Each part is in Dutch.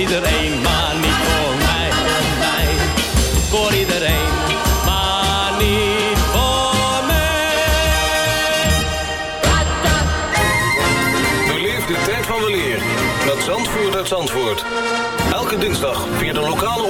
iedereen, maar niet voor mij, voor mij. Voor iedereen, maar niet voor mij. Beleef de tijd van weleer met Zandvoort uit Zandvoort. Elke dinsdag via de lokale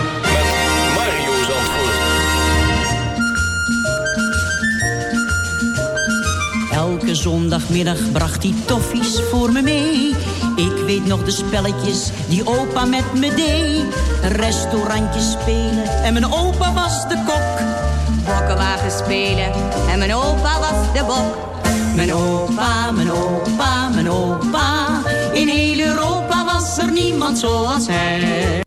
zondagmiddag bracht hij toffies voor me mee. Ik weet nog de spelletjes die opa met me deed. Restaurantjes spelen en mijn opa was de kok. Bokkenwagen spelen en mijn opa was de bok. Mijn opa, mijn opa, mijn opa. In heel Europa was er niemand zoals hij.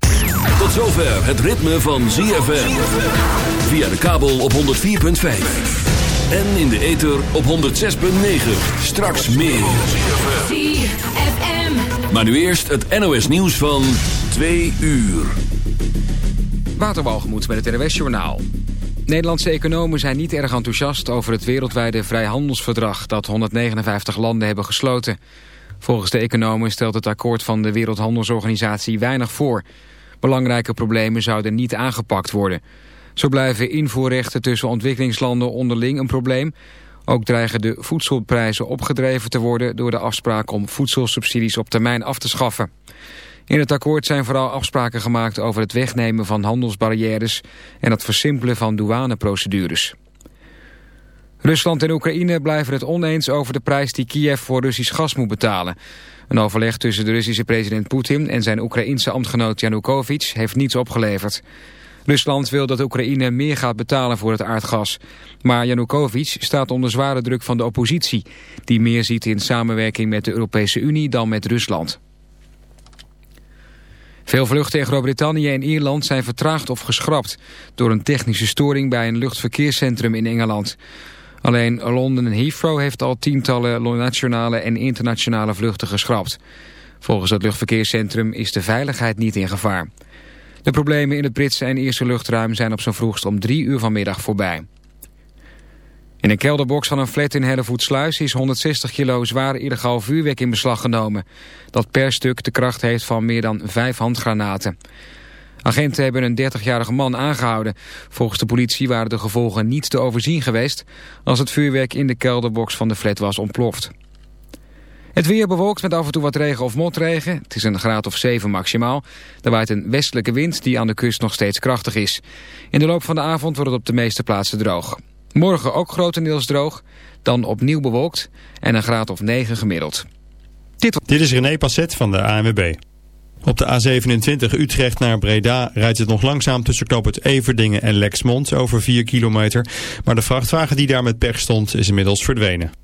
Tot zover het ritme van ZFM. Via de kabel op 104.5. En in de ether op 106.9. Straks meer. Maar nu eerst het NOS nieuws van 2 uur. Waterwalgemoed met het NOS Journaal. Nederlandse economen zijn niet erg enthousiast over het wereldwijde vrijhandelsverdrag dat 159 landen hebben gesloten. Volgens de economen stelt het akkoord van de Wereldhandelsorganisatie weinig voor. Belangrijke problemen zouden niet aangepakt worden. Zo blijven invoerrechten tussen ontwikkelingslanden onderling een probleem. Ook dreigen de voedselprijzen opgedreven te worden door de afspraak om voedselsubsidies op termijn af te schaffen. In het akkoord zijn vooral afspraken gemaakt over het wegnemen van handelsbarrières en het versimpelen van douaneprocedures. Rusland en Oekraïne blijven het oneens over de prijs die Kiev voor Russisch gas moet betalen. Een overleg tussen de Russische president Poetin en zijn Oekraïense ambtgenoot Yanukovych heeft niets opgeleverd. Rusland wil dat Oekraïne meer gaat betalen voor het aardgas. Maar Yanukovych staat onder zware druk van de oppositie... die meer ziet in samenwerking met de Europese Unie dan met Rusland. Veel vluchten in Groot-Brittannië en Ierland zijn vertraagd of geschrapt... door een technische storing bij een luchtverkeerscentrum in Engeland. Alleen Londen en Heathrow heeft al tientallen nationale en internationale vluchten geschrapt. Volgens het luchtverkeerscentrum is de veiligheid niet in gevaar. De problemen in het Britse en Ierse luchtruim zijn op zijn vroegst om drie uur vanmiddag voorbij. In een kelderbox van een flat in Hellevoetsluis is 160 kilo zwaar illegaal vuurwerk in beslag genomen. Dat per stuk de kracht heeft van meer dan vijf handgranaten. Agenten hebben een 30-jarige man aangehouden. Volgens de politie waren de gevolgen niet te overzien geweest... als het vuurwerk in de kelderbox van de flat was ontploft. Het weer bewolkt met af en toe wat regen of motregen. Het is een graad of 7 maximaal. Er waait een westelijke wind die aan de kust nog steeds krachtig is. In de loop van de avond wordt het op de meeste plaatsen droog. Morgen ook grotendeels droog, dan opnieuw bewolkt en een graad of 9 gemiddeld. Dit, Dit is René Passet van de ANWB. Op de A27 Utrecht naar Breda rijdt het nog langzaam tussen knoop het Everdingen en Lexmond over 4 kilometer. Maar de vrachtwagen die daar met pech stond is inmiddels verdwenen.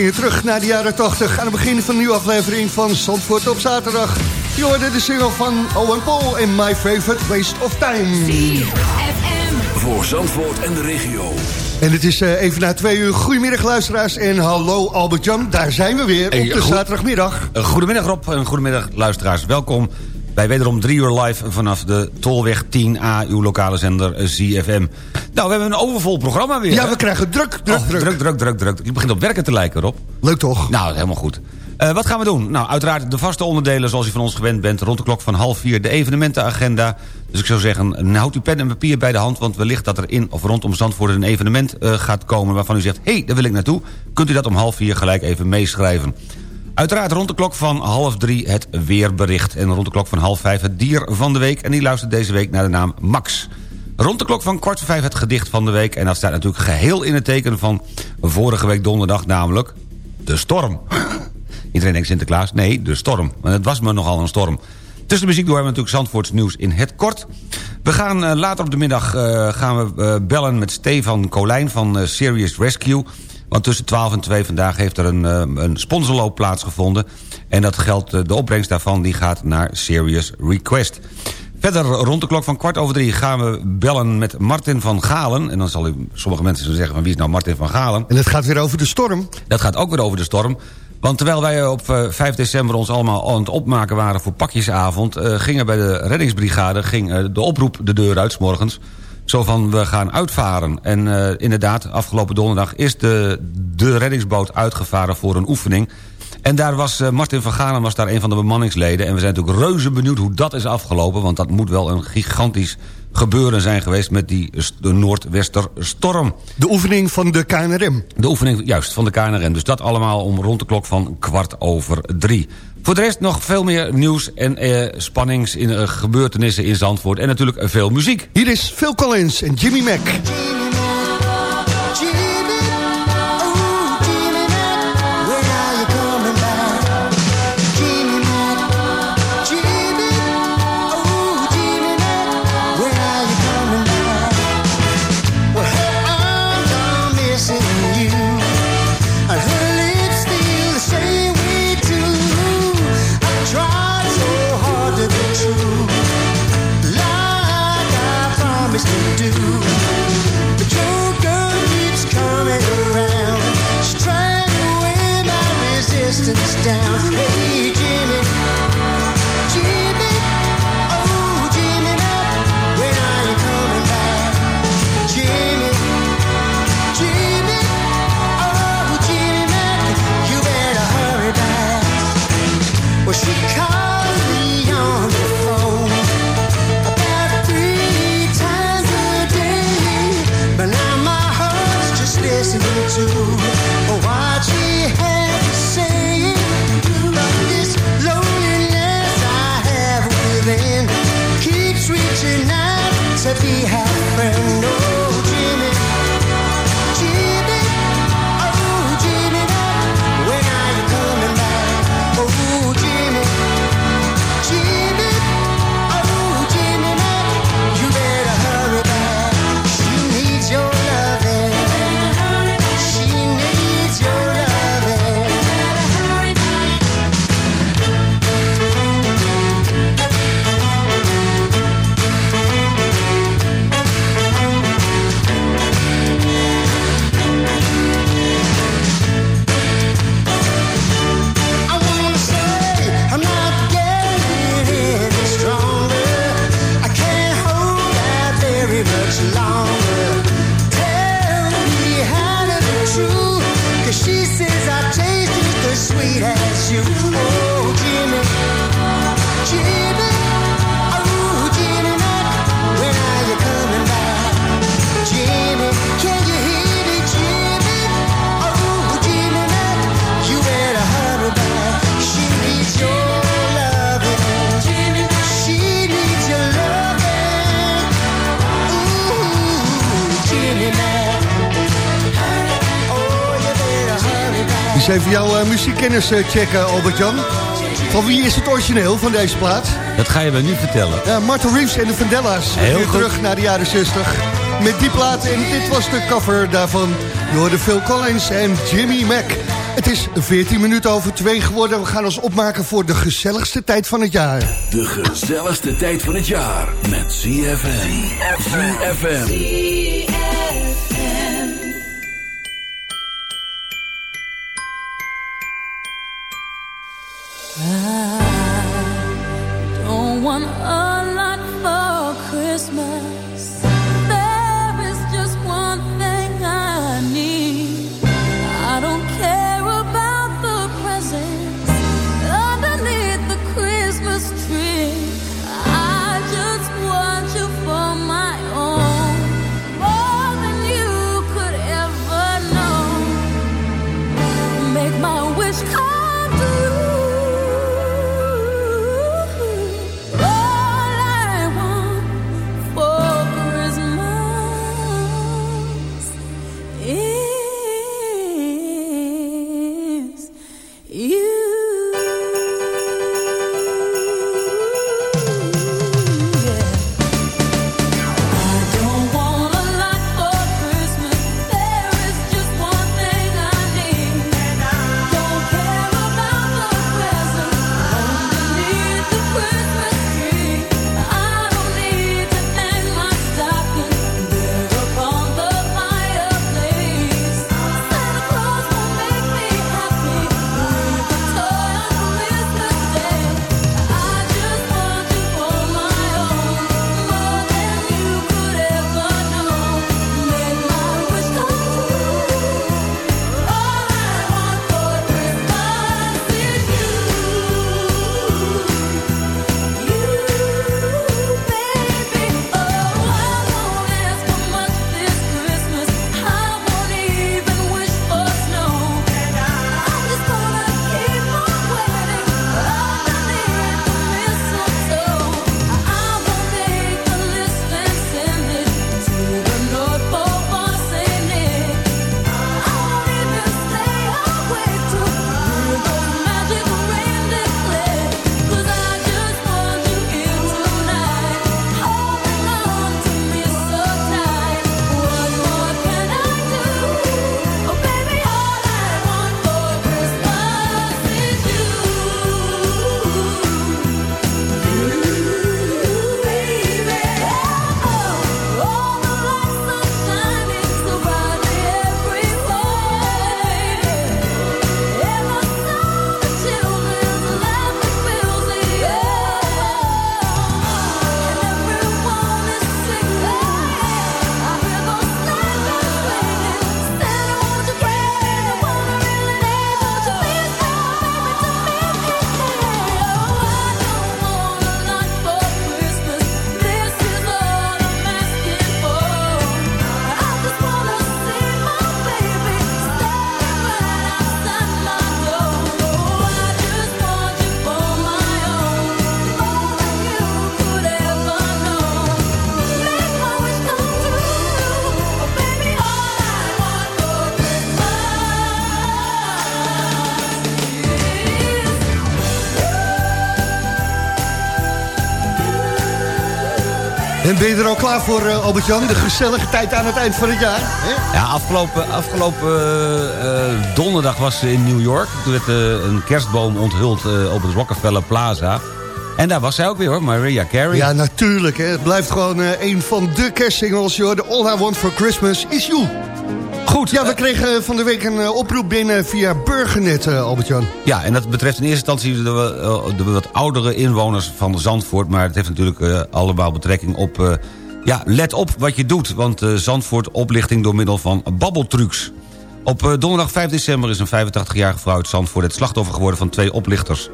Gingen terug naar de jaren 80 aan het begin van een nieuwe aflevering van Zandvoort op zaterdag. Je hoorde de single van Owen Paul en My Favorite Waste of Time. Voor Zandvoort en de regio. En het is eh, even na twee uur. Goedemiddag luisteraars en hallo Albert-Jan. Daar zijn we weer op de zaterdagmiddag. Eh, Goedemiddag Rob en goedemiddag luisteraars. Welkom bij wederom drie uur live vanaf de Tolweg 10A, uw lokale zender eh, ZFM. Nou, we hebben een overvol programma weer. Ja, hè? we krijgen druk, druk, Oh, druk. druk, druk, druk, druk. Je begint op werken te lijken, Rob. Leuk toch? Nou, helemaal goed. Eh, wat gaan we doen? Nou, uiteraard de vaste onderdelen zoals u van ons gewend bent. Rond de klok van half vier de evenementenagenda. Dus ik zou zeggen, houd uw pen en papier bij de hand... want wellicht dat er in of rondom Zandvoort een evenement eh, gaat komen... waarvan u zegt, hé, hey, daar wil ik naartoe. Kunt u dat om half vier gelijk even meeschrijven. Uiteraard rond de klok van half drie het weerbericht. En rond de klok van half vijf het dier van de week. En die luistert deze week naar de naam Max. Rond de klok van kwart voor vijf het gedicht van de week. En dat staat natuurlijk geheel in het teken van vorige week donderdag... namelijk de storm. Iedereen denkt Sinterklaas. Nee, de storm. Want het was me nogal een storm. Tussen de muziek door hebben we natuurlijk Zandvoorts nieuws in het kort. We gaan eh, later op de middag eh, gaan we eh, bellen met Stefan Colijn van Serious Rescue. Want tussen 12 en 2 vandaag heeft er een, eh, een sponsorloop plaatsgevonden. En dat geldt, eh, de opbrengst daarvan die gaat naar Serious Request. Verder rond de klok van kwart over drie gaan we bellen met Martin van Galen. En dan zal u sommige mensen zullen zeggen van wie is nou Martin van Galen? En het gaat weer over de storm. Dat gaat ook weer over de storm. Want terwijl wij op eh, 5 december ons allemaal aan het opmaken waren voor pakjesavond... eh, ging er bij de reddingsbrigade ging, eh, de oproep de deur uit, 's morgens. Zo van, we gaan uitvaren. En eh, inderdaad, afgelopen donderdag is de, de reddingsboot uitgevaren voor een oefening. En daar was eh, Martin van Galen was daar een van de bemanningsleden. En we zijn natuurlijk reuze benieuwd hoe dat is afgelopen. Want dat moet wel een gigantisch gebeuren zijn geweest... met die Noordwesterstorm. De oefening van de KNRM. De oefening, juist, van de KNRM. Dus dat allemaal om rond de klok van kwart over drie. Voor de rest nog veel meer nieuws en eh, spannings in eh, gebeurtenissen in Zandvoort. En natuurlijk eh, veel muziek. Hier is Phil Collins en Jimmy Mac. Muziekkennis eh, checken, Albert-Jan. Van wie is het origineel van deze plaat? Dat ga je me nu vertellen. Ja, Martin Reeves en de Vandellas. Heel Weer goed. terug naar de jaren 60. Met die plaat en dit was de cover daarvan. Je hoorde Phil Collins en Jimmy Mac. Het is 14 minuten over 2 geworden. We gaan ons opmaken voor de gezelligste tijd van het jaar. De gezelligste tijd van het jaar met ZFM. ZFM. Christmas. En ben je er al klaar voor, eh, Albert-Jan? De gezellige tijd aan het eind van het jaar? Hè? Ja, afgelopen, afgelopen eh, donderdag was ze in New York. Toen werd eh, een kerstboom onthuld op het Rockefeller Plaza. En daar was zij ook weer hoor, Maria Carey. Ja, natuurlijk. Hè. Het blijft gewoon een van de kerstsingles. Joh. De All I Want For Christmas is You. Goed. Ja, we kregen van de week een eh, oproep binnen via Burgernet, eh, Albert-Jan. Ja, en dat betreft in eerste instantie de, eh, de wat oudere inwoners van Zandvoort. Maar het heeft natuurlijk eh, allemaal betrekking op... eh, ja, let op wat je doet, want eh, Zandvoort oplichting door middel van babbeltrucs. Op eh, donderdag 5 december is een 85-jarige vrouw uit Zandvoort... het slachtoffer geworden van twee oplichters.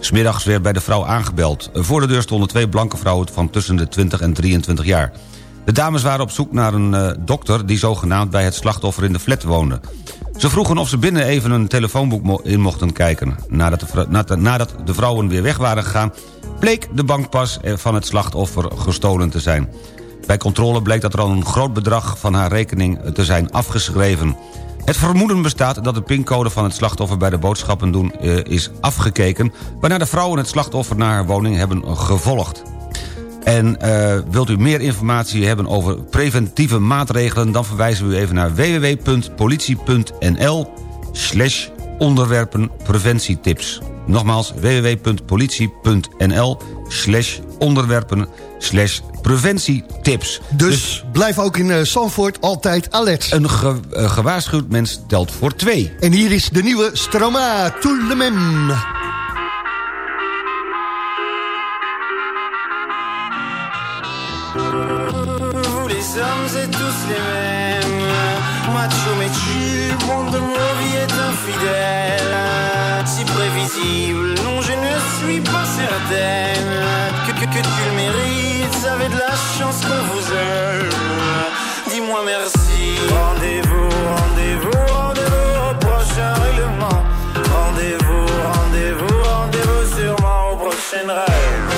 Smiddags werd bij de vrouw aangebeld. Eh, Voor de deur stonden twee blanke vrouwen van tussen de 20 en 23 jaar. De dames waren op zoek naar een eh, dokter die zogenaamd bij het slachtoffer in de flat woonde. Ze vroegen of ze binnen even een telefoonboek in mochten kijken. Nadat de, de vrouwen weer weg waren gegaan... bleek de bankpas eh, van het slachtoffer gestolen te zijn. Bij controle bleek dat er al een groot bedrag van haar rekening te zijn afgeschreven. Het vermoeden bestaat dat de pincode van het slachtoffer bij de boodschappen doen eh, is afgekeken... waarna de vrouwen het slachtoffer naar haar woning hebben gevolgd. En eh, wilt u meer informatie hebben over preventieve maatregelen... dan verwijzen we u even naar www.politie.nl slash onderwerpen preventietips. Nogmaals, www.politie.nl slash onderwerpen slash preventietips. Dus, blijf ook in uh, Zandvoort altijd alert. Een ge uh, gewaarschuwd mens telt voor twee. En hier is de nieuwe Stroma Tout êtes tous les mêmes. Macho mais tu, monde de ma vie est infidèle. Si prévisible, non je ne suis pas certaine. Que, que, que tu le mérites, avez de la chance qu'on vous aime. Dis-moi merci. Rendez-vous, rendez-vous, rendez-vous au prochain règlement. Rendez-vous, rendez-vous, rendez-vous sûrement au prochain rêve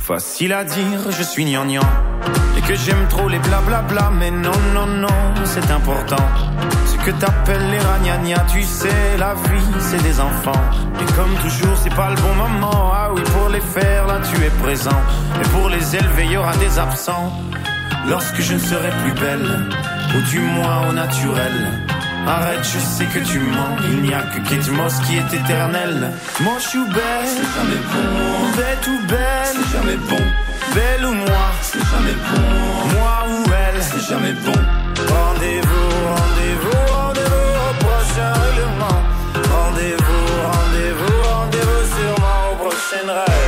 Facile à dire, je suis gnangnan. Et que j'aime trop les blablabla Mais non, non, non, c'est important que t'appelles les ragnagnas Tu sais, la vie, c'est des enfants Et comme toujours, c'est pas le bon moment Ah oui, pour les faire, là, tu es présent Et pour les élever, y aura des absents Lorsque je ne serai plus belle Ou du moins au naturel Arrête, je sais que tu mens. Il n'y a que Kate Moss qui est éternelle. Moi, je suis belle, c'est jamais bon. Bête ou belle, c'est jamais bon. Belle ou moi, c'est jamais bon. Moi ou elle, c'est jamais bon. Rendez-vous, rendez-vous, Rendez-vous, rendez-vous, rendez-vous sûrement au prochain rêve.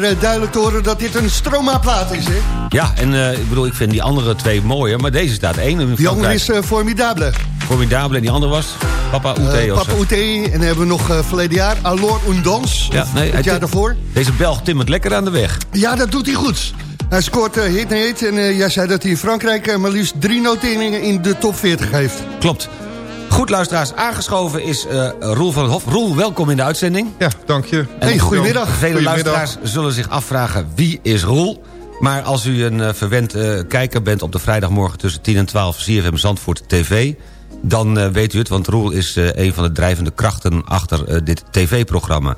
Weer eh, duidelijk te horen dat dit een Stroma-plaat is, hè? Ja, en eh, ik bedoel, ik vind die andere twee mooier, maar deze staat één. Die andere is eh, Formidable. Formidable en die andere was Papa Oete. Of Papa zo. Oete, en dan hebben we nog eh, verleden jaar Alors un dans, Ja, nee, het jaar daarvoor. Deze Belg timmert lekker aan de weg. Ja, dat doet hij goed. Hij scoort hit en hit en jij zei dat hij in Frankrijk maar liefst drie noteringen in de top 40 heeft. Klopt. Goed, luisteraars, aangeschoven is eh, Roel van het Hof. Roel, welkom in de uitzending. Ja, dank je. Hey, goedemiddag. Vele Goedemiddag. luisteraars zullen zich afvragen wie is Roel. Maar als u een eh, verwend eh, kijker bent op de vrijdagmorgen tussen 10 en 12 CFM Zandvoort TV... dan weet u het, want Roel is een van de drijvende krachten achter dit tv-programma.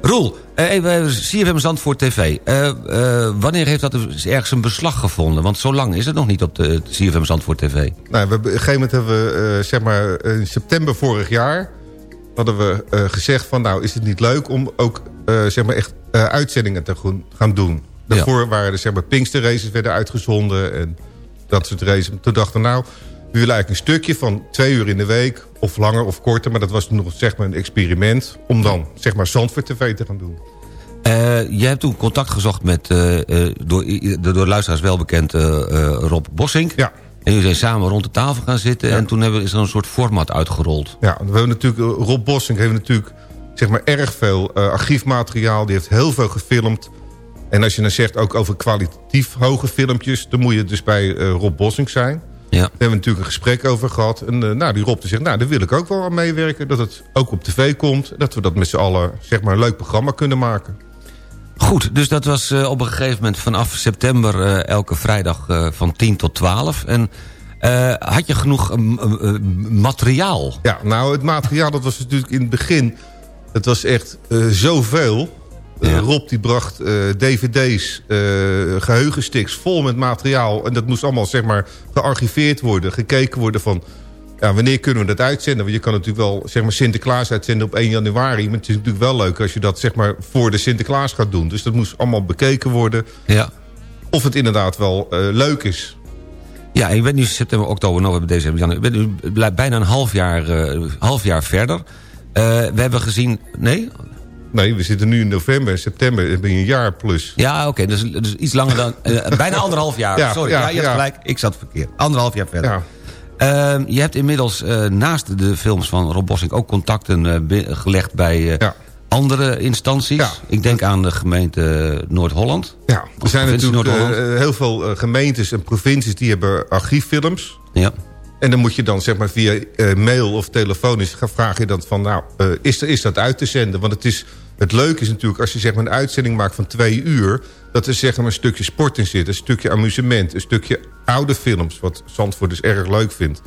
Roel, eh, even CFM Zandvoort TV. Eh, eh, wanneer heeft dat ergens een beslag gevonden? Want zo lang is het nog niet op de CFM Zandvoort TV. Nou, we, op een gegeven moment hebben we, eh, zeg maar, in september vorig jaar... hadden we eh, gezegd van, nou, is het niet leuk om ook, eh, zeg maar, echt eh, uitzendingen te gaan doen. Daarvoor waren er, zeg maar, Pinkster-races werden uitgezonden en dat soort races. Toen dachten we, nou, we willen eigenlijk een stukje van twee uur in de week... of langer of korter, maar dat was nog, zeg maar, een experiment... om dan, zeg maar, Zandvoort TV te gaan doen. Eh, je hebt toen contact gezocht met, eh, door, de door luisteraars wel bekend, eh, eh, Rob Bossink. Ja. En jullie zijn samen rond de tafel gaan zitten... en toen hebben, is er een soort format uitgerold. Ja, we hebben natuurlijk, Rob Bossink heeft natuurlijk zeg maar, erg veel archiefmateriaal. Die heeft heel veel gefilmd. En als je dan zegt ook over kwalitatief hoge filmpjes... dan moet je dus bij Rob Bossink zijn. Ja. Daar hebben we natuurlijk een gesprek over gehad. En eh, nou, die Rob die zegt, nou, daar wil ik ook wel aan meewerken. Dat het ook op tv komt. Dat we dat met z'n allen zeg maar, een leuk programma kunnen maken. Goed, dus dat was eh, op een gegeven moment vanaf september... eh, elke vrijdag van 10 tot 12. En had je genoeg materiaal? Ja, nou, het materiaal dat was natuurlijk in het begin... het was echt zoveel. Eh, Rob die bracht eh, dvd's, eh geheugensticks vol met materiaal. En dat moest allemaal zeg maar gearchiveerd worden, gekeken worden van... Ja, wanneer kunnen we dat uitzenden? Want je kan natuurlijk wel zeg maar, Sinterklaas uitzenden op 1 januari. Maar het is natuurlijk wel leuk als je dat zeg maar, voor de Sinterklaas gaat doen. Dus dat moest allemaal bekeken worden. Ja. Of het inderdaad wel leuk is. Ja, en je bent nu september, oktober, november, december, januari. Je bent nu bijna een half jaar, half jaar verder. We hebben gezien... Nee? Nee, we zitten nu in november, september. Dan ben je een jaar plus. Ja, oké, dus, dus iets langer dan... eh, bijna anderhalf jaar, Ja, sorry. ja, Ja, je hebt gelijk, ik zat verkeerd. Anderhalf jaar verder. Ja. Ehm, je hebt inmiddels eh, naast de films van Rob Bossink... ook contacten eh, gelegd bij andere instanties. Ik denk aan de gemeente Noord-Holland. Ja, er zijn natuurlijk heel veel gemeentes en provincies die hebben archieffilms. Ja. En dan moet je dan zeg maar via mail of telefonisch gaan vragen je dan van... nou, is, er, is dat uit te zenden? Want het, is, het leuke is natuurlijk als je zeg maar een uitzending maakt van twee uur... dat er zeg maar een stukje sport in zit, een stukje amusement... een stukje oude films, wat Zandvoort dus erg leuk vindt.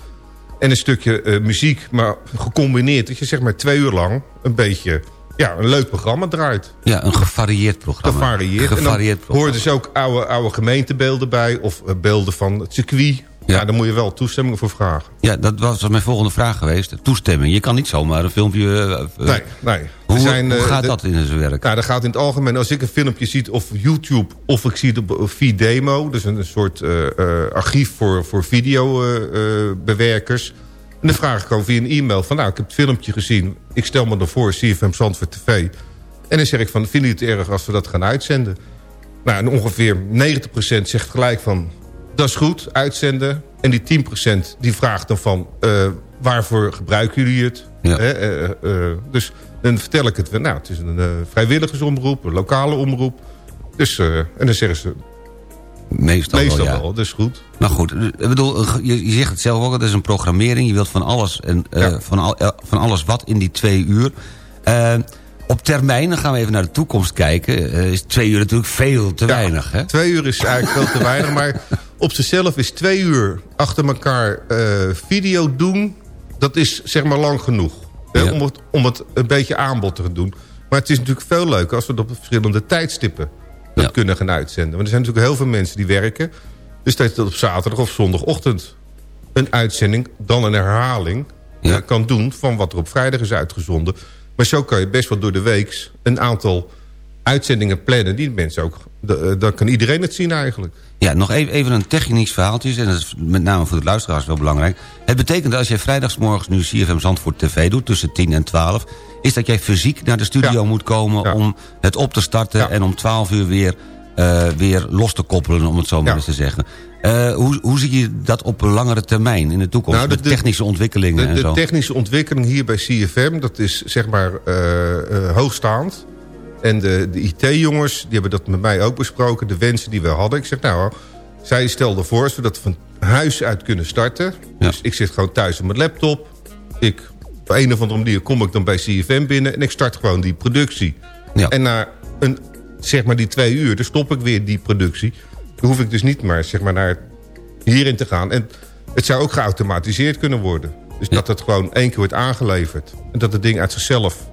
En een stukje eh, muziek, maar gecombineerd... dat je zeg maar twee uur lang een beetje ja, een leuk programma draait. Ja, een gevarieerd programma. Gevarieerd. Gevarieerd en dan horen dus ook oude, oude gemeentebeelden bij... of eh, beelden van het circuit. Ja. daar moet je wel toestemming voor vragen. Ja, dat was mijn volgende vraag geweest. Toestemming. Je kan niet zomaar een filmpje... eh, eh, Nee, nee. Hoe, zijn, hoe eh, gaat de- dat in zijn werk? Nou, dat gaat in het algemeen. Als ik een filmpje zie of YouTube of ik zie het op Videmo... dus een, een soort archief voor, voor videobewerkers... en dan vraag ik gewoon via een e-mail van... nou, ik heb het filmpje gezien, ik stel me ervoor, CFM Zandvoort TV... en dan zeg ik van, vinden jullie het erg als we dat gaan uitzenden? Nou, en ongeveer 90% zegt gelijk van... dat is goed, uitzenden. En die 10% die vraagt dan van... eh, waarvoor gebruiken jullie het? Hè, eh, eh, dus dan vertel ik het. Nou, het is een vrijwilligersomroep, een lokale omroep. Dus, en dan zeggen ze... Meestal, Meestal wel, ja. wel, dat is goed. Nou goed, ik bedoel, je, je zegt het zelf ook, het is een programmering. Je wilt van alles, en, van, al, van alles wat in die twee uur. Op termijn, dan gaan we even naar de toekomst kijken... is twee uur natuurlijk veel te weinig. Hè? Twee uur is eigenlijk veel te weinig. Maar op zichzelf is twee uur achter elkaar eh, video doen... dat is zeg maar lang genoeg. Om, het, om het een beetje aanbod te doen. Maar het is natuurlijk veel leuker als we het op verschillende tijdstippen dat kunnen gaan uitzenden. Want er zijn natuurlijk heel veel mensen die werken. Dus dat je dat op zaterdag of zondagochtend een uitzending, dan een herhaling... eh, kan doen van wat er op vrijdag is uitgezonden. Maar zo kan je best wel door de week een aantal uitzendingen plannen... die mensen ook, de- eh, dan kan iedereen het zien eigenlijk. Ja, nog even, even een technisch verhaaltje. En dat is met name voor de luisteraars wel belangrijk. Het betekent dat als jij vrijdagsmorgens nu CFM Zandvoort TV doet... tussen 10 en 12... is dat jij fysiek naar de studio moet komen... om het op te starten en om 12 uur weer, eh, weer los te koppelen... om het zo maar eens te zeggen. Eh, hoe, hoe zie je dat op een langere termijn in de toekomst? Nou, de- met de- technische ontwikkelingen De, en de zo? technische ontwikkeling hier bij CFM, dat is zeg maar hoogstaand. En de, de IT-jongens, die hebben dat met mij ook besproken. De wensen die we hadden. Ik zeg nou, zij stelden voor als we van huis uit kunnen starten. Dus ik zit gewoon thuis op mijn laptop. Ik, op een of andere manier kom ik dan bij CFM binnen. En ik start gewoon die productie. En na een, zeg maar die twee uur, dan stop ik weer die productie. Dan hoef ik dus niet maar, zeg maar naar hierin te gaan. En het zou ook geautomatiseerd kunnen worden. Dus dat het gewoon één keer wordt aangeleverd. En dat het ding uit zichzelf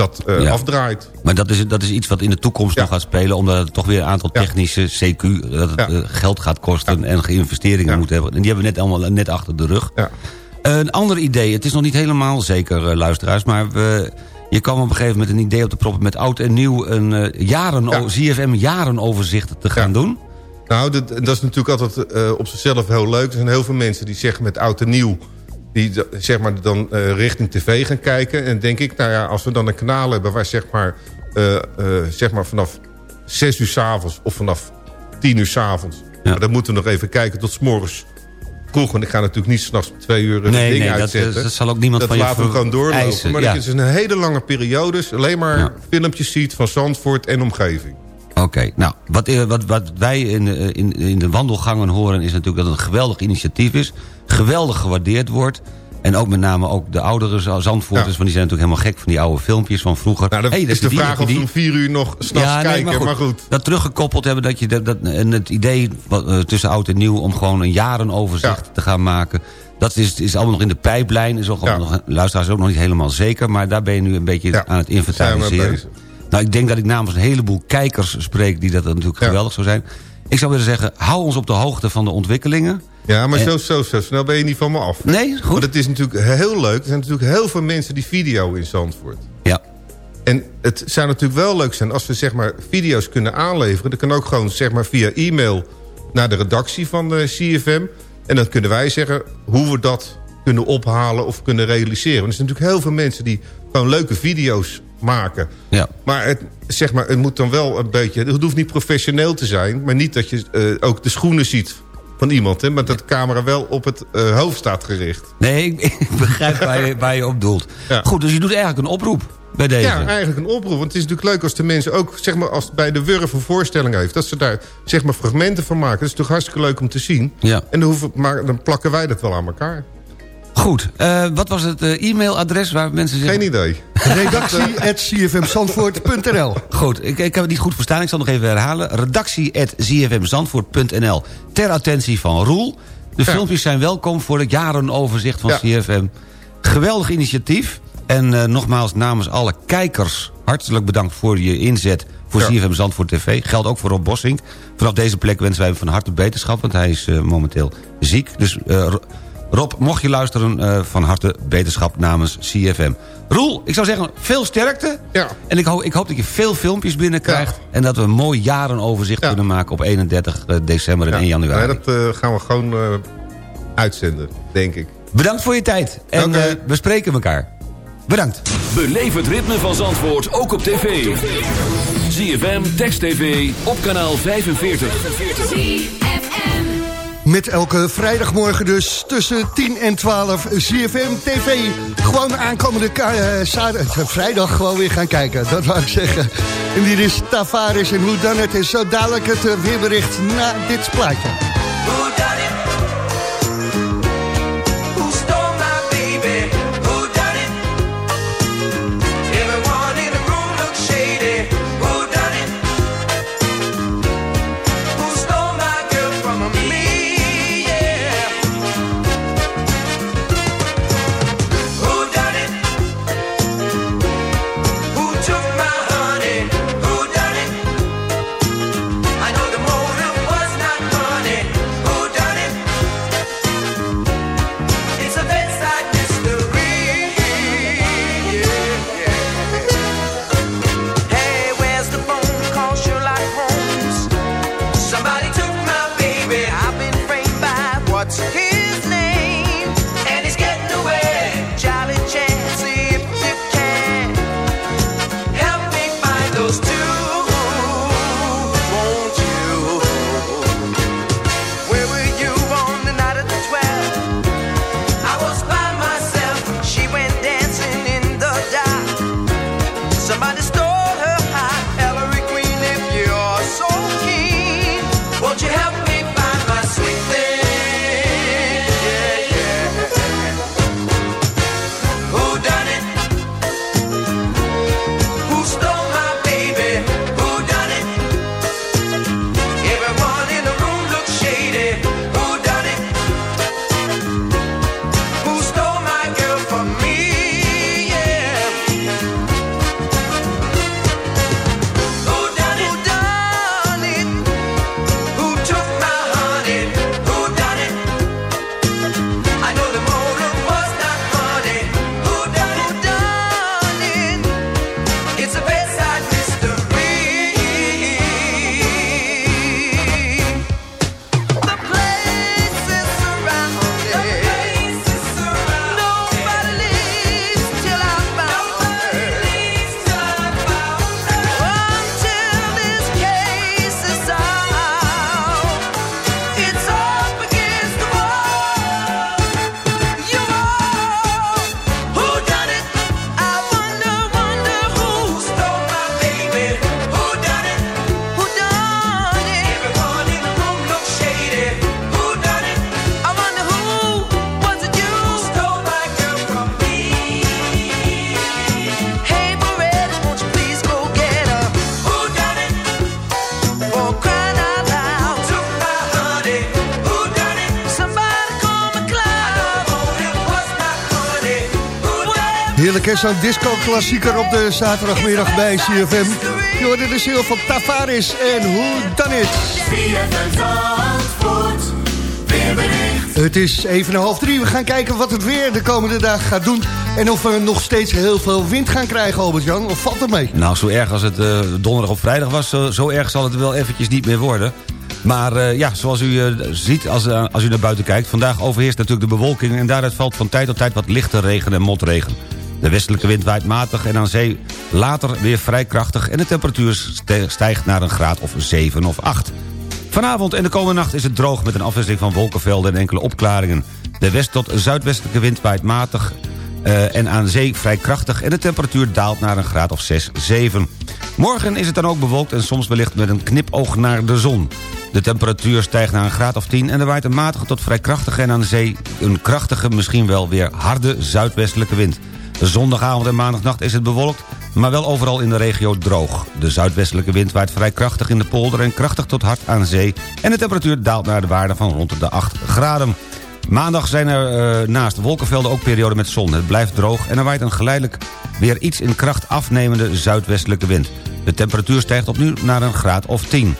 dat eh, Ja. afdraait. Maar dat is, dat is iets wat in de toekomst nog gaat spelen... omdat het toch weer een aantal technische CQ... dat het eh, geld gaat kosten en geïnvesteringen moet hebben. En die hebben we net allemaal net achter de rug. Een ander idee, het is nog niet helemaal zeker, eh, luisteraars... maar we, je kwam op een gegeven moment een idee op de proppen... met oud en nieuw een jaren, ZFM jarenoverzicht te gaan doen. Nou, dat, dat is natuurlijk altijd op zichzelf heel leuk. Er zijn heel veel mensen die zeggen met oud en nieuw... die zeg maar, dan eh, richting tv gaan kijken. En denk ik, nou ja, als we dan een kanaal hebben... waar zeg maar, eh, eh, zeg maar vanaf 6 uur s'avonds of vanaf 10 uur s'avonds... maar dan moeten we nog even kijken tot 's morgens vroeg... want ik ga natuurlijk niet s'nachts twee uur een Nee, ding nee, dat, uitzetten. dat zal ook niemand dat van je laten we gewoon doorlopen. eisen, maar ja. dat dus een hele lange periode... alleen maar filmpjes ziet van Zandvoort en omgeving. Oké, nou, wat, wat, wat wij in, de- in, in de wandelgangen horen... is natuurlijk dat het een geweldig initiatief is. Geweldig gewaardeerd wordt. En ook met name ook de oudere Za- Zandvoorters... want die zijn natuurlijk helemaal gek van die oude filmpjes van vroeger. Nou, Hey, dat is de die, vraag of ze om vier uur nog s'nachts Ja, nee, kijken. maar, goed. Dat teruggekoppeld hebben dat je dat, dat, en het idee wat, eh, tussen oud en nieuw... om gewoon een jarenoverzicht te gaan maken... dat is, is allemaal nog in de pijplijn. Is ook nog, luisteraars ook nog niet helemaal zeker... maar daar ben je nu een beetje aan het inventariseren. Nou, ik denk dat ik namens een heleboel kijkers spreek... die dat natuurlijk geweldig zou zijn. Ik zou willen zeggen, hou ons op de hoogte van de ontwikkelingen. Ja, maar En- zo, zo, zo snel ben je niet van me af. Nee, goed. Want het is natuurlijk heel leuk. Er zijn natuurlijk heel veel mensen die video in Zandvoort. Ja. En het zou natuurlijk wel leuk zijn als we zeg maar video's kunnen aanleveren. Dat kan ook gewoon zeg maar via e-mail naar de redactie van de CFM. En dan kunnen wij zeggen hoe we dat kunnen ophalen of kunnen realiseren. Want er zijn natuurlijk heel veel mensen die gewoon leuke video's maken. Ja. Maar het, zeg maar, het moet dan wel een beetje... Het hoeft niet professioneel te zijn, maar niet dat je eh, ook de schoenen ziet van iemand. Hè, maar dat de camera wel op het eh, hoofd staat gericht. Nee, ik, ik begrijp waar je, waar je op doelt. Goed, dus je doet eigenlijk een oproep bij deze. Ja, eigenlijk een oproep. Want het is natuurlijk leuk als de mensen ook... zeg maar als bij de Wurf een voorstelling heeft... dat ze daar zeg maar fragmenten van maken. Dat is toch hartstikke leuk om te zien. Ja. En dan, hoeven, maar dan plakken wij dat wel aan elkaar. Goed, eh, wat was het eh, e-mailadres waar mensen zich... Geen idee. Redactie.cfmzandvoort.nl Goed, ik, ik heb het niet goed verstaan. Ik zal nog even herhalen. Redactie.zfmzandvoort.nl Ter attentie van Roel. De filmpjes zijn welkom voor het jarenoverzicht van CFM. Geweldig initiatief. En eh, nogmaals namens alle kijkers... hartelijk bedankt voor je inzet voor CFM Zandvoort TV. Geldt ook voor Rob Bossink. Vanaf deze plek wensen wij hem van harte beterschap... want hij is eh, momenteel ziek. Dus eh, Rob, mocht je luisteren, eh, van harte beterschap namens CFM. Roel, ik zou zeggen, veel sterkte. Ja. En ik, hoop, ik hoop dat je veel filmpjes binnenkrijgt... en dat we een mooi jarenoverzicht kunnen maken op 31 december en 1 januari. Nee, dat eh, gaan we gewoon eh, uitzenden, denk ik. Bedankt voor je tijd. En eh, we spreken elkaar. Bedankt. Beleef het ritme van Zandvoort ook op tv. ZFM, Text TV, op kanaal 45. Elke vrijdagmorgen dus tussen 10 en 12 ZFM TV. Gewoon aankomende eh, eh, vrijdag gewoon weer gaan kijken. Dat wou ik zeggen. En hier is Tavares en hoe dan het is. Zo dadelijk het eh, weerbericht na dit plaatje. Zo'n disco-klassieker op de zaterdagmiddag bij CFM. Je hoorde de ziel van Tavares en hoe dan het. Het is even half drie. We gaan kijken wat het weer de komende dagen gaat doen. En of we nog steeds heel veel wind gaan krijgen, Albert-Jan. Of valt het mee? Nou, zo erg als het eh, donderdag of vrijdag was... Zo, erg zal het wel eventjes niet meer worden. Maar eh, ja, zoals u eh, ziet als, als u naar buiten kijkt... vandaag overheerst natuurlijk de bewolking... en daaruit valt van tijd tot tijd wat lichte regen en motregen. De westelijke wind waait matig en aan zee later weer vrij krachtig... en de temperatuur stijgt naar een graad of 7 of 8. Vanavond en de komende nacht is het droog... met een afwisseling van wolkenvelden en enkele opklaringen. De west- tot zuidwestelijke wind waait matig... eh, en aan zee vrij krachtig en de temperatuur daalt naar een graad of 6, 7. Morgen is het dan ook bewolkt en soms wellicht met een knipoog naar de zon. De temperatuur stijgt naar een graad of 10 en er waait een matige tot vrij krachtige en aan de zee een krachtige, misschien wel weer harde zuidwestelijke wind. Zondagavond en maandagnacht is het bewolkt, maar wel overal in de regio droog. De zuidwestelijke wind waait vrij krachtig in de polder en krachtig tot hard aan zee... en de temperatuur daalt naar de waarde van rond de 8 graden. Maandag zijn er eh, naast wolkenvelden ook perioden met zon. Het blijft droog en er waait een geleidelijk weer iets in kracht afnemende zuidwestelijke wind. De temperatuur stijgt opnieuw naar een graad of 10.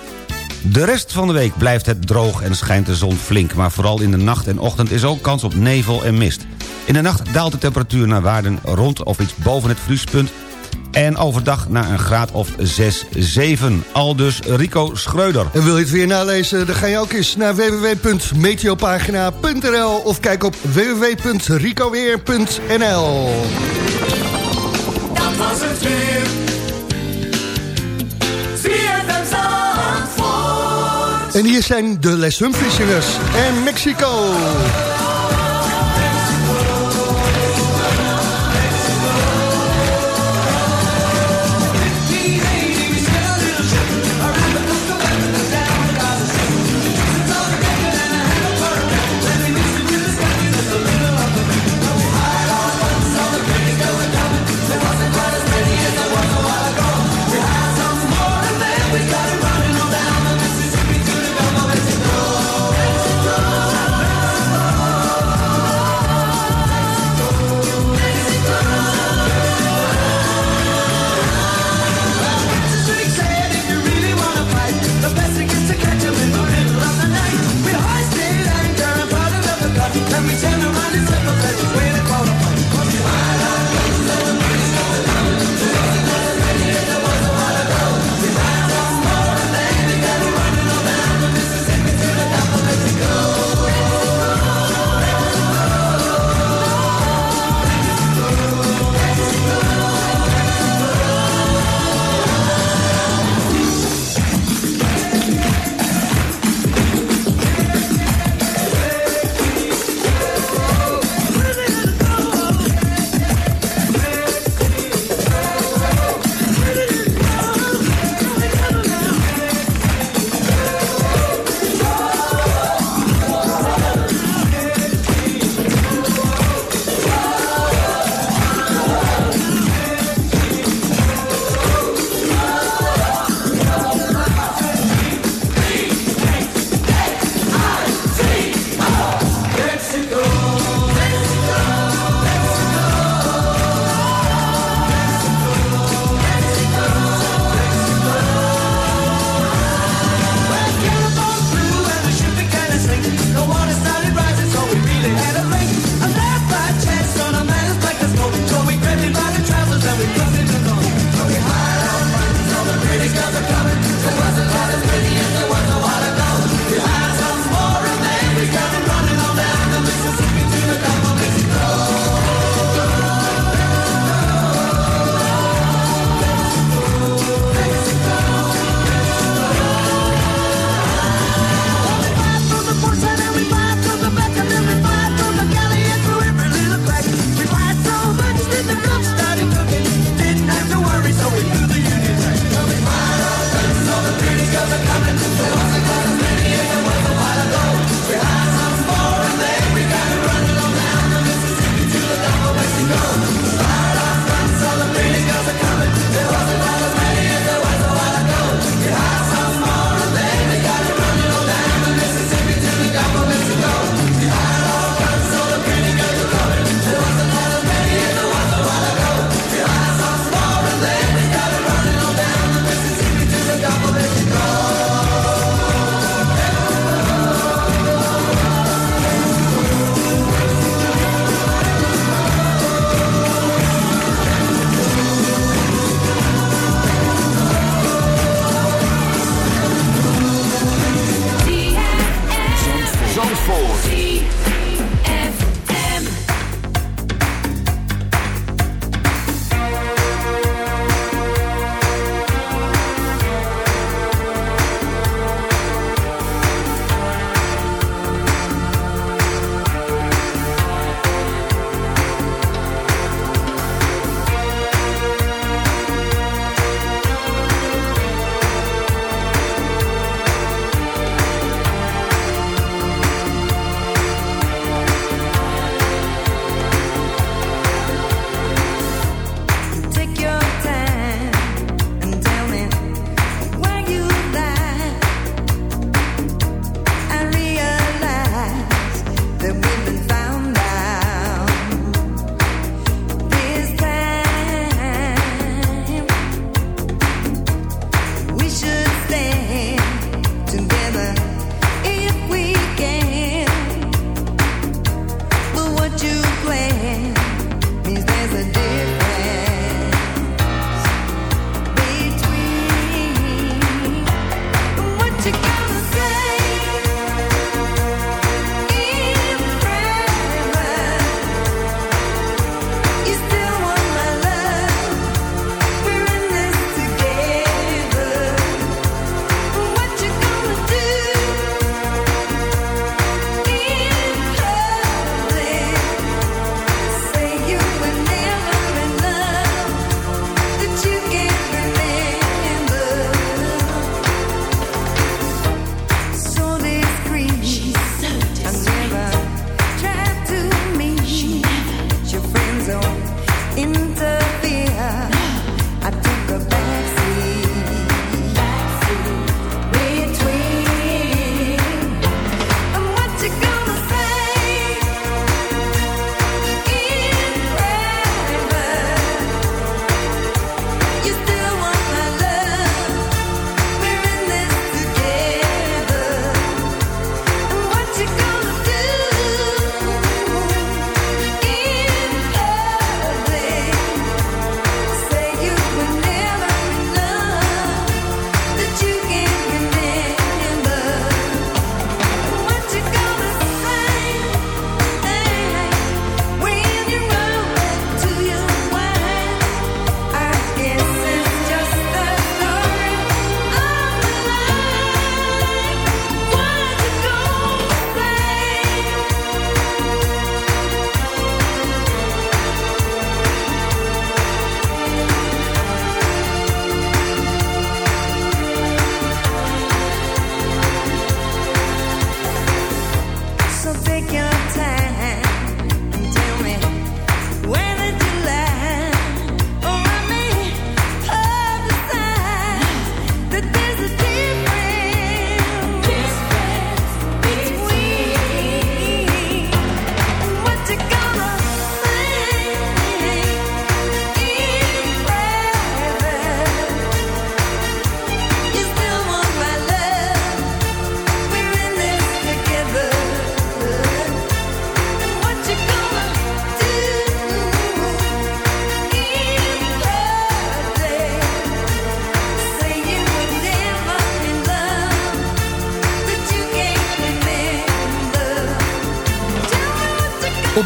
De rest van de week blijft het droog en schijnt de zon flink... maar vooral in de nacht en ochtend is ook kans op nevel en mist. In de nacht daalt de temperatuur naar waarden rond of iets boven het vriespunt... en overdag naar een graad of 6, 7. Aldus Rico Schreuder. En wil je het weer nalezen, dan ga je ook eens naar www.meteopagina.nl of kijk op www.ricoweer.nl Dat was het weer. En hier zijn de Les Humphrey Singers en Mexico.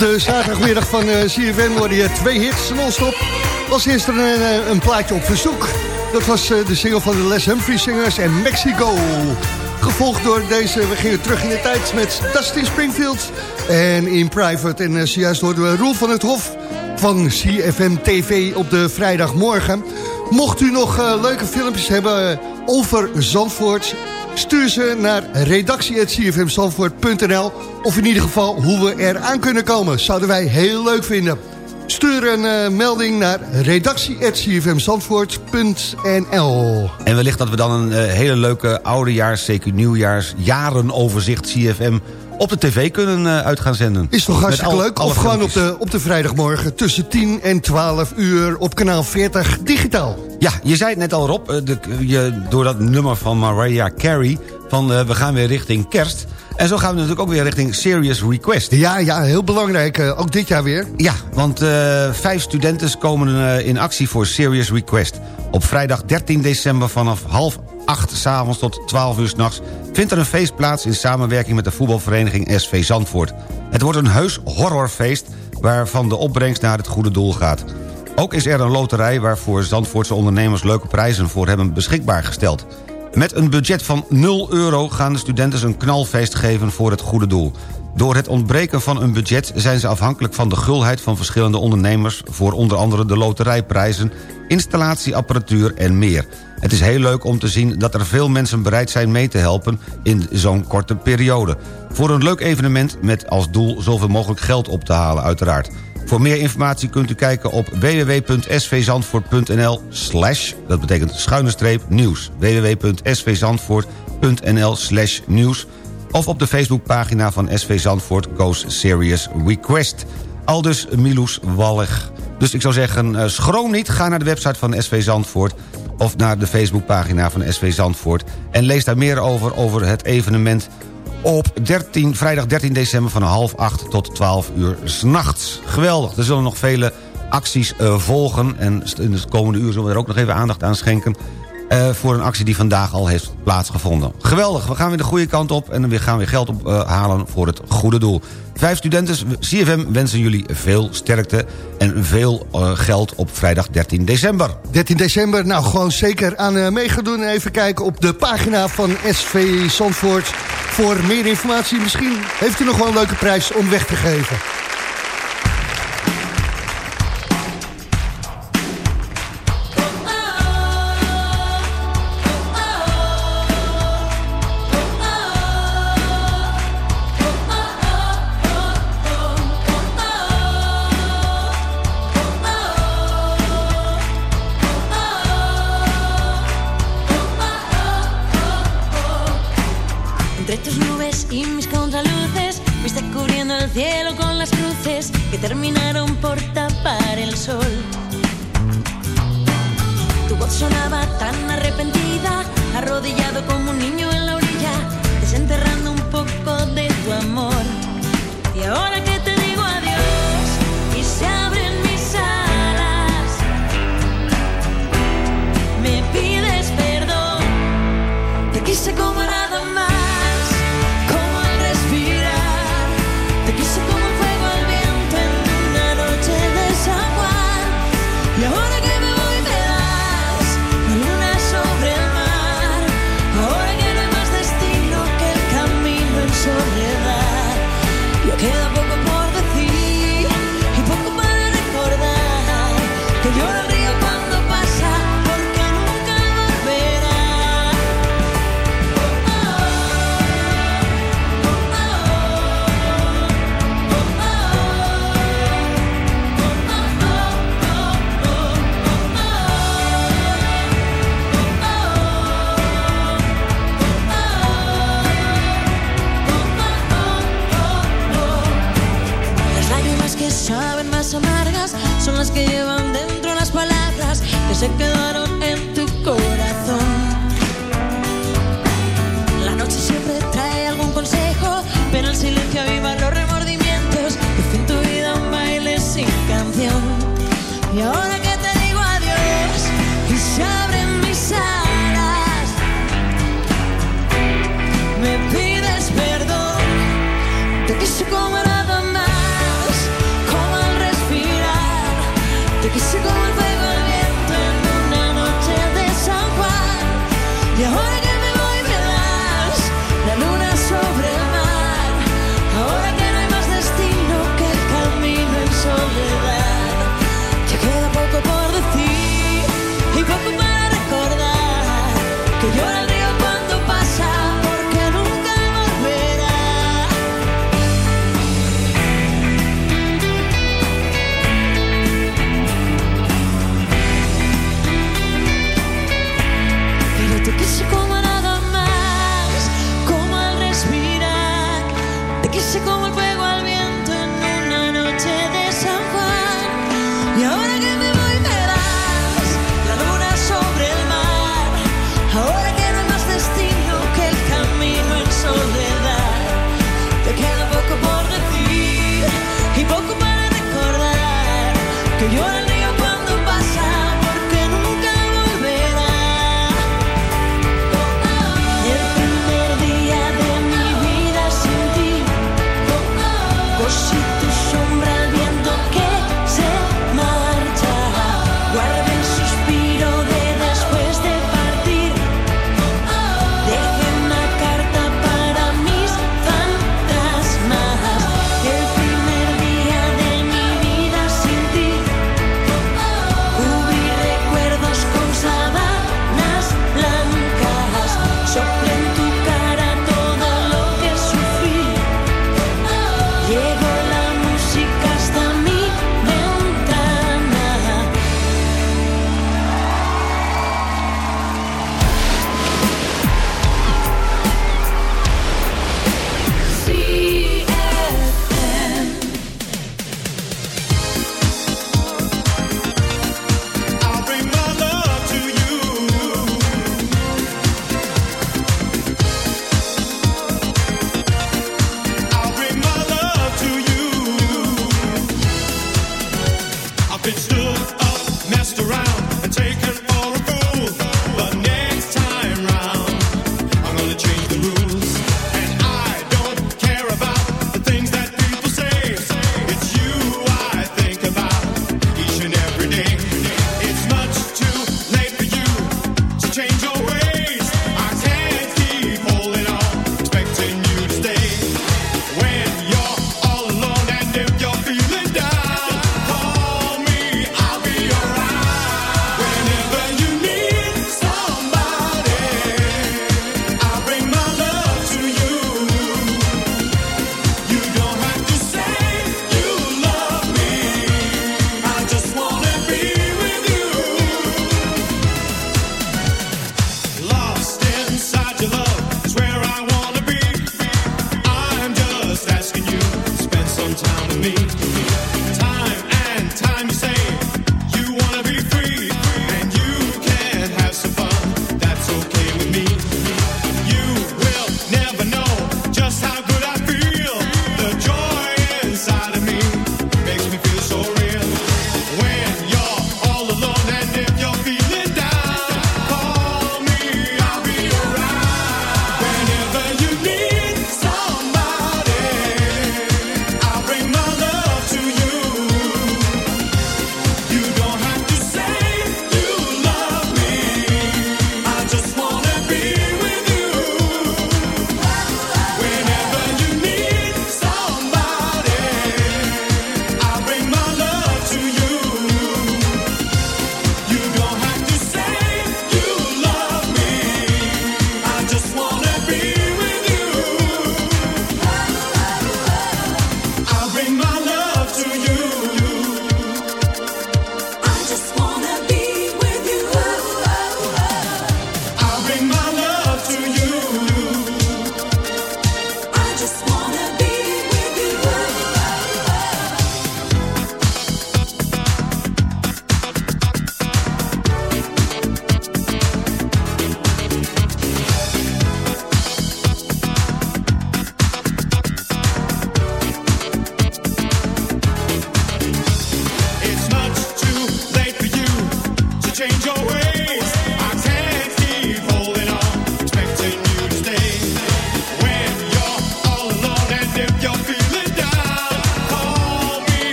De zaterdagmiddag van eh CFM worden je twee hits non-stop. Als eerste een, eh, een plaatje op verzoek. Dat was eh, de single van de Les Humphrey Singers en Mexico. Gevolgd door deze, we gingen terug in de tijd met Dustin Springfield. En in private. En uh, zojuist hoorden we Roel van het Hof van CFM TV op de vrijdagmorgen. Mocht u nog leuke filmpjes hebben over Zandvoort... stuur ze naar redactie.cfmzandvoort.nl... of in ieder geval hoe we eraan kunnen komen. Zouden wij heel leuk vinden. Stuur een uh, melding naar redactie.cfmzandvoort.nl En wellicht dat we dan een uh, hele leuke oudejaars, zeker nieuwjaars, jarenoverzicht CFM op de tv kunnen uh, uit gaan zenden. Is toch hartstikke al, leuk? Of gewoon op de, op de vrijdagmorgen tussen 10 en 12 uur op kanaal 40 digitaal. Ja, je zei het net al Rob, de, je, door dat nummer van Mariah Carey... van we gaan weer richting kerst... En zo gaan we natuurlijk ook weer richting Serious Request. Ja, ja heel belangrijk. Uh, ook dit jaar weer. Ja, want uh, vijf studenten komen uh, in actie voor Serious Request. Op vrijdag 13 december vanaf half 8 s'avonds tot 12 uur s'nachts... vindt er een feest plaats in samenwerking met de voetbalvereniging SV Zandvoort. Het wordt een heus horrorfeest waarvan de opbrengst naar het goede doel gaat. Ook is er een loterij waarvoor Zandvoortse ondernemers leuke prijzen voor hebben beschikbaar gesteld. Met een budget van 0 euro gaan de studenten een knalfeest geven voor het goede doel. Door het ontbreken van een budget zijn ze afhankelijk van de gulheid van verschillende ondernemers... voor onder andere de loterijprijzen, installatieapparatuur en meer. Het is heel leuk om te zien dat er veel mensen bereid zijn mee te helpen in zo'n korte periode. Voor een leuk evenement met als doel zoveel mogelijk geld op te halen uiteraard. Voor meer informatie kunt u kijken op www.svzandvoort.nl slash, dat betekent schuine streep, nieuws. www.svzandvoort.nl slash nieuws of op de Facebookpagina van SV Zandvoort Goes Serious Request. Aldus Milous Wallig. Dus ik zou zeggen, eh, schroom niet, ga naar de website van SV Zandvoort... of naar de Facebookpagina van SV Zandvoort... en lees daar meer over, over het evenement op 13, vrijdag 13 december van half 8 tot 12 uur s'nachts. Geweldig, er zullen nog vele acties uh, volgen... en in de komende uur zullen we er ook nog even aandacht aan schenken... Uh, voor een actie die vandaag al heeft plaatsgevonden. Geweldig, we gaan weer de goede kant op... en we gaan weer geld ophalen uh, voor het goede doel. Vijf studenten, CFM wensen jullie veel sterkte... en veel uh, geld op vrijdag 13 december. 13 december, nou gewoon zeker aan meegedoen. Even kijken op de pagina van SV Zandvoort... voor meer informatie. Misschien heeft u nog wel een leuke prijs om weg te geven. Que se quedaron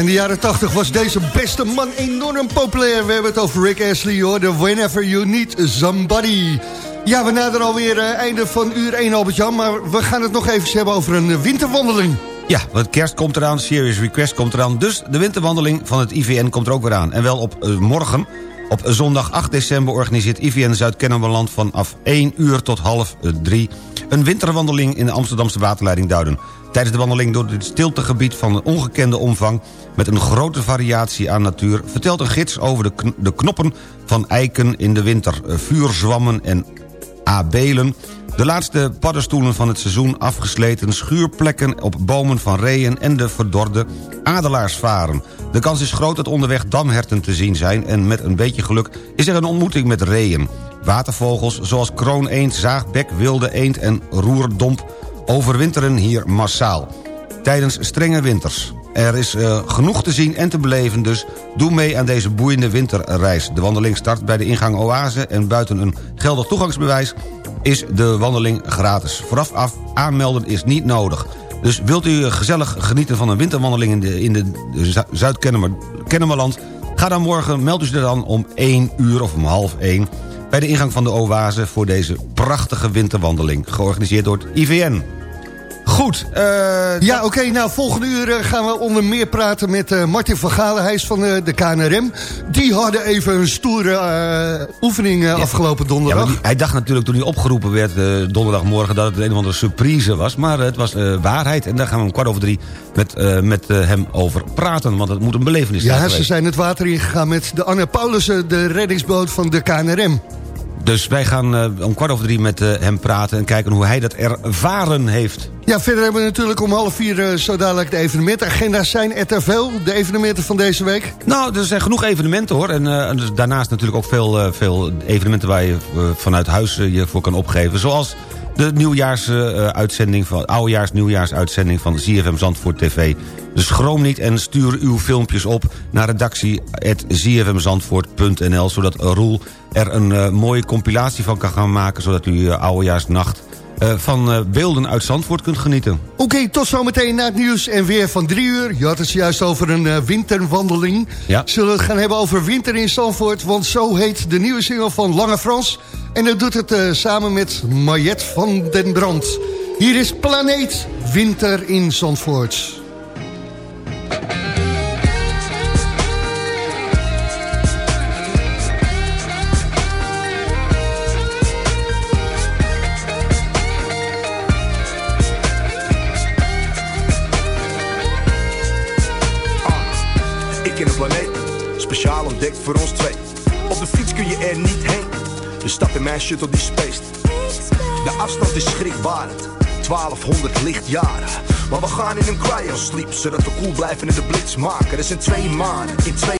in de jaren 80 was deze beste man enorm populair. We hebben het over Rick Astley, hoor. De Whenever You Need Somebody. Ja, we naderen alweer uh, einde van uur 1, Albert-Jan. Maar we gaan het nog even hebben over een uh, winterwandeling. Ja, want kerst komt eraan, Serious Request komt eraan. Dus de winterwandeling van het IVN komt er ook weer aan. En wel op uh, morgen, op zondag 8 december... organiseert IVN Zuid-Kennemerland vanaf 1 uur tot half 3... een winterwandeling in de Amsterdamse waterleiding Duiden. Tijdens de wandeling door dit stiltegebied van een ongekende omvang... met een grote variatie aan natuur... vertelt een gids over de, de knoppen van eiken in de winter... vuurzwammen en abelen... de laatste paddenstoelen van het seizoen afgesleten... schuurplekken op bomen van reeën en de verdorde adelaarsvaren. De kans is groot dat onderweg damherten te zien zijn... en met een beetje geluk is er een ontmoeting met reeën. Watervogels zoals krooneend, zaagbek, wilde eend en roerdomp overwinteren hier massaal. Tijdens strenge winters. Er is uh, genoeg te zien en te beleven, dus doe mee aan deze boeiende winterreis. De wandeling start bij de ingang Oase en buiten een geldig toegangsbewijs is de wandeling gratis. Vooraf af aanmelden is niet nodig. Dus wilt u gezellig genieten van een winterwandeling in de, in de Zuid-Kennemerland... ga dan morgen, meld u zich dan om 1 uur of om half 1 bij de ingang van de Oase voor deze prachtige winterwandeling. Georganiseerd door het IVN. Goed. Uh, ja, oké. Okay, nou, volgende uur uh, gaan we onder meer praten met uh, Martin van Galen. Hij is van de KNRM. Die hadden even een stoere oefening ja. afgelopen donderdag. Ja, die, hij dacht natuurlijk toen hij opgeroepen werd donderdagmorgen... dat het een of andere surprise was. Maar het was waarheid. En daar gaan we om kwart over drie met, met hem over praten. Want het moet een belevenis zijn Ja, ze zijn het water ingegaan met de Anne Paulussen... de reddingsboot van de KNRM. Dus wij gaan om kwart over drie met hem praten... en kijken hoe hij dat ervaren heeft. Ja, verder hebben we natuurlijk om half vier uh, zo dadelijk de evenementenagenda's. Zijn er te veel, de evenementen van deze week? Nou, er zijn genoeg evenementen hoor. En uh, daarnaast natuurlijk ook veel, veel evenementen waar je vanuit huis je voor kan opgeven. Zoals de nieuwjaarsuitzending van oudejaars nieuwjaarsuitzending van ZFM Zandvoort TV. Dus schroom niet en stuur uw filmpjes op naar redactie@zfmzandvoort.nl zodat Roel er een mooie compilatie van kan gaan maken zodat u oudejaarsnacht van uh, beelden uit Zandvoort kunt genieten. Oké, okay, tot zometeen na het nieuws en weer van drie uur. Je had het juist over een uh, winterwandeling. Ja. Zullen we het gaan hebben over winter in Zandvoort, want zo heet de nieuwe single van Lange Frans. En dat doet het samen met Mariette van den Brand. Hier is Planeet Winter in Zandvoort. Ontdekt voor ons twee. Op de fiets kun je er niet heen. Je stapt in mijn shuttle die speest. De afstand is schrikbarend. 1200 lichtjaren. Maar we gaan in een cryo sleep, zodat we koel blijven in de blitz maken. Er zijn twee maanden